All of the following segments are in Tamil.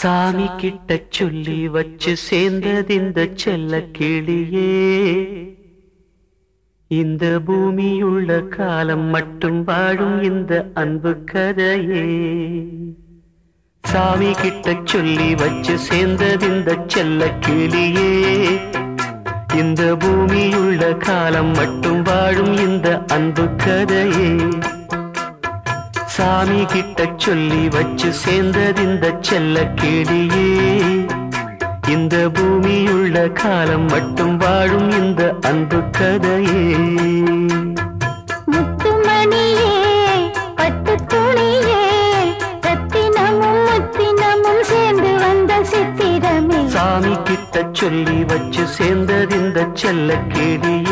சாமி கிட்ட சொல்லி வச்சு சேர்ந்தது இந்த செல்ல கிளியே. இந்த பூமியுள்ள காலம் மட்டும் வாழும் இந்த அன்பு கதையே. சாமி கிட்ட சொல்லி வச்சு சேர்ந்தது இந்த செல்ல கிளியே. இந்த பூமியுள்ள காலம் மட்டும் வாழும் இந்த அன்பு கதையே. சாமி கிட்ட சொல்லி வச்சு சேர்ந்தது இந்த செல்ல கிளியே இந்த பூமியுள்ள காலம் மட்டும் வாழும் இந்த அன்பு கதையே. சாமி கிட்ட சொல்லி வச்சு சேர்ந்தது இந்த செல்ல கிளியே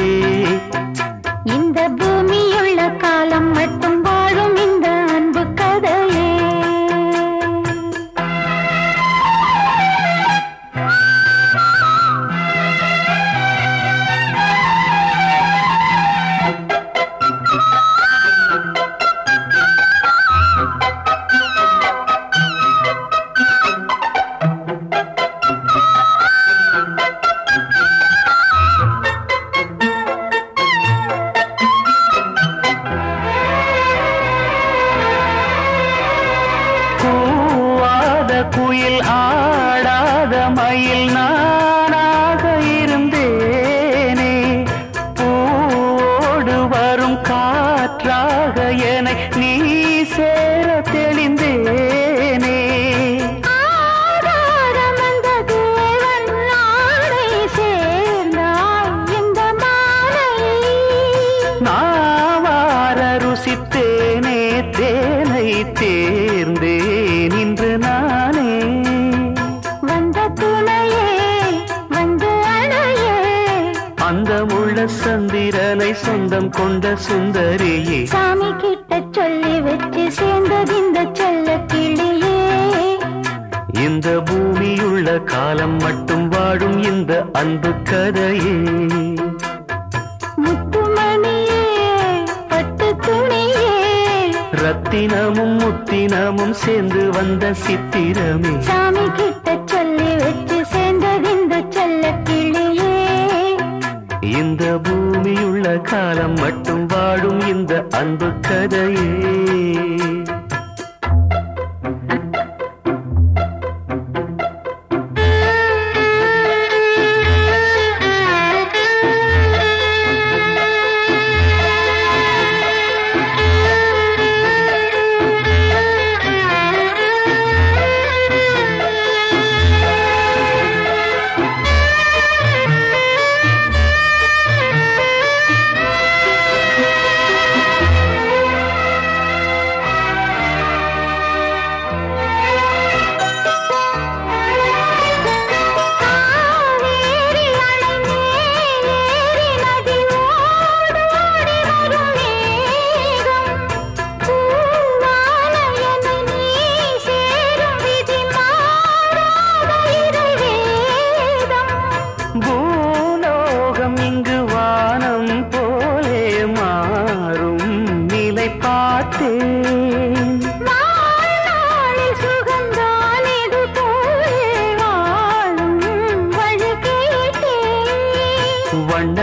குயில் ஆடாத மயில் நான் சந்திரனை சொந்தம் கொண்ட சுந்தரியே. சாமி கிட்ட சொல்லி வச்சு சேர்ந்தது இந்த செல்ல கிளியே. இந்த பூமியுள்ள காலம் மட்டும் வாழும் இந்த அன்பு கதையே. ரத்தினமும் முத்தினமும் சேர்ந்து வந்த சித்திரமே. சாமி இந்த பூமியுள்ள காலம் மட்டும் வாழும் இந்த அன்பு கதையே.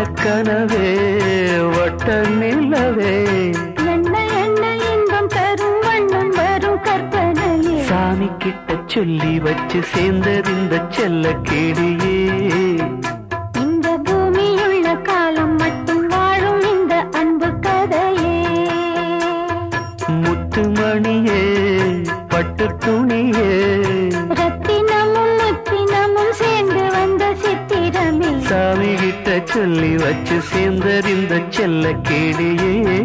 வண்ணக்கனவே வட்ட நிலவே. என்ன என்ன இன்பம் தரும் வண்ணம் வரும் கற்பனையே. சாமி கிட்ட சொல்லி வச்சு சேர்ந்தது இந்த செல்ல கிளியே இந்த பூமியுள்ள காலம் மட்டும் வாழும் இந்த அன்பு கதையே. முத்துமணியே பட்டு துணியே. ரத்தினமும் முத்தினமும் சேர்ந்து வந்த சித்திரமே. சாமி கிட்ட சொல்லி வச்சு சேர்ந்தறிந்த செல்ல கிளியே